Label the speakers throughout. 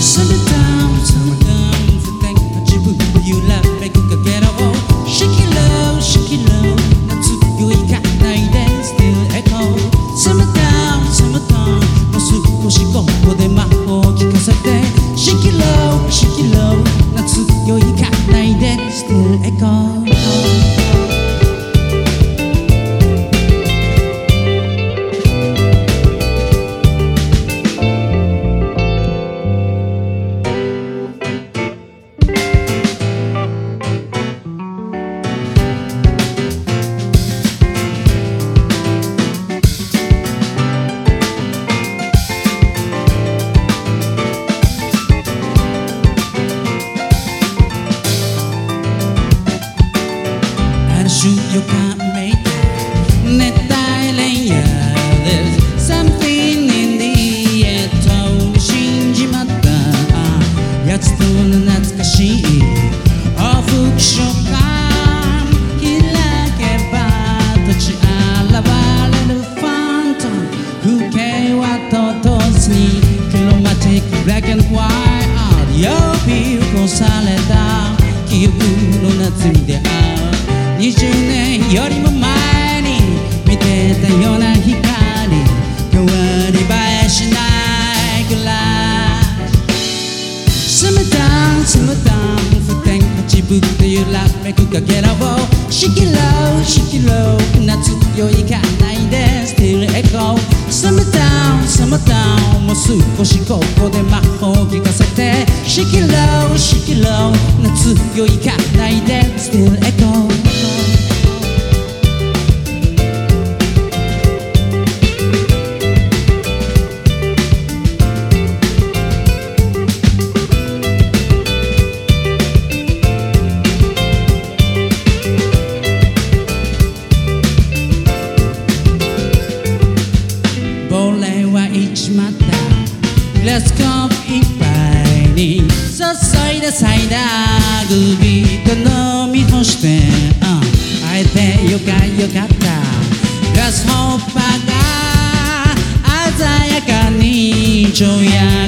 Speaker 1: Should ある種予感めいた熱帯レイヤー There's something in the air と信じまった。やつとの懐かしい。往復書簡開けば立ち現れるファント。ム風景はととずにクロマティック。ブラック and white よび起こされた。記憶の夏に出会う。20年よりも前に見てたような光変わり映えしないくらいスムダンスムダン普天八分っていうラめくかけらをしきろうしきろう夏よいかないで Still echo スムダウンスムダウンもう少しここで魔法を聞かせてしきろうしきろう夏よいかないでに注いだサイダーグビーと飲み干して、うん、会えてよかよかったグラスホッパーが鮮やかにちょや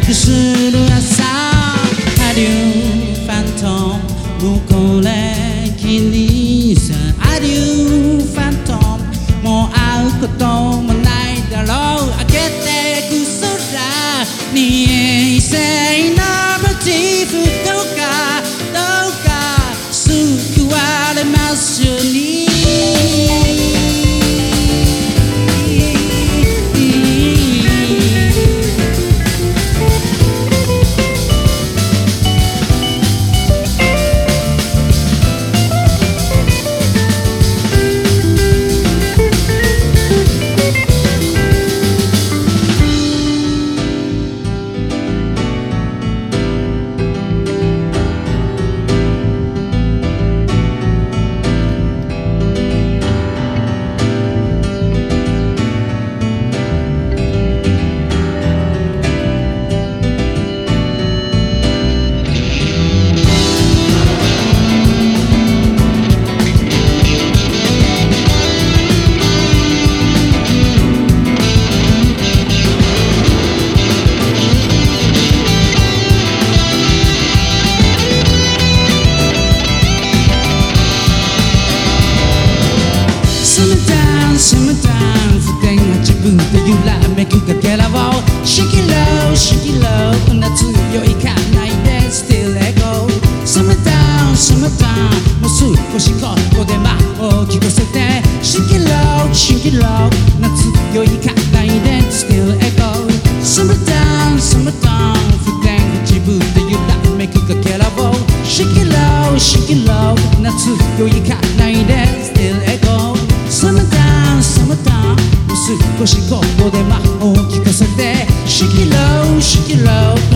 Speaker 1: 夏よいかないで。Still echo. スムダウンスムダウンもう少しここで魔法を聞かせて。しきろうしきろ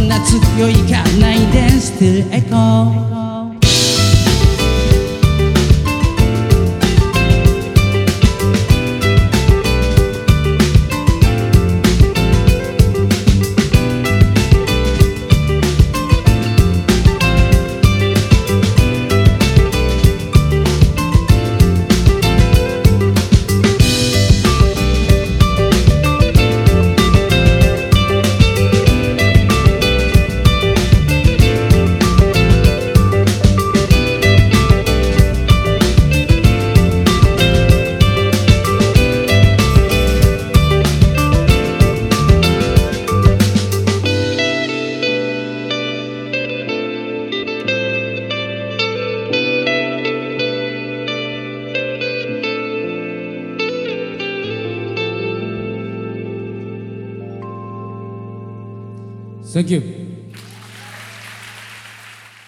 Speaker 1: う夏よいかないで。Still echo「